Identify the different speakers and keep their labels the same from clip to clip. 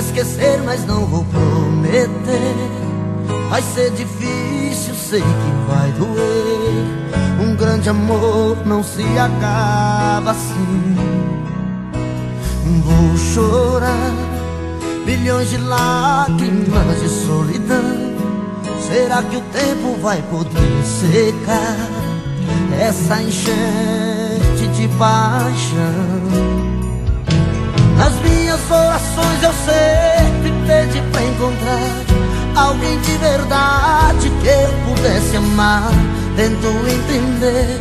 Speaker 1: Esquecer, mas não vou prometer. Vai ser difícil, sei que vai doer. Um grande amor não se acaba assim. Vou chorar milhões de lágrimas de solidão. Será que o tempo vai poder secar essa enchente de paixão? Nas minhas orações eu sempre pedi pra encontrar Alguém de verdade que eu pudesse amar Tento entender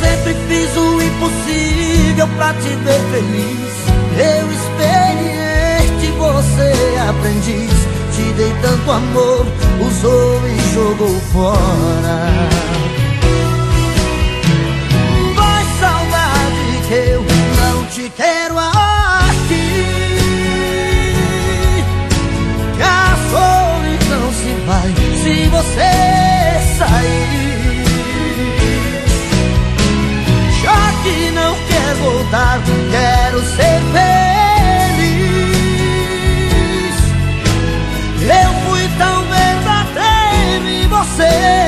Speaker 1: sempre fiz o impossível pra te ver feliz. Eu experiente, você aprendiz. Te dei tanto amor, usou e jogou fora verdadeiro e você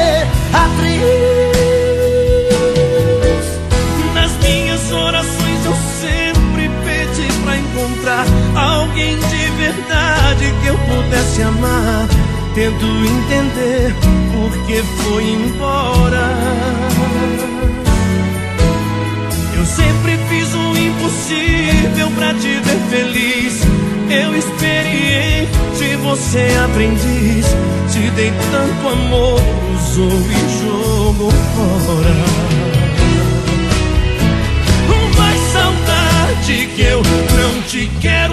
Speaker 1: atriz
Speaker 2: alguém de verdade que eu pudesse amar. Tento entender por que foi embora. Eu sempre fiz o impossível pra te ver feliz. Eu experiente, você aprendiz. Te dei tanto amor, usou e jogou fora. saudade que eu não te quero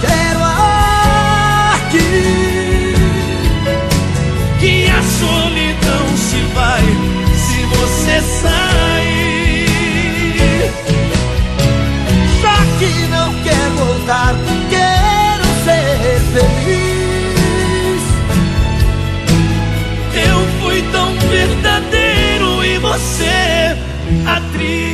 Speaker 2: quero aqui que a solidão se vai se você sair. Já que não quer voltar, quero ser feliz. Eu fui tão verdadeiro e você atriz.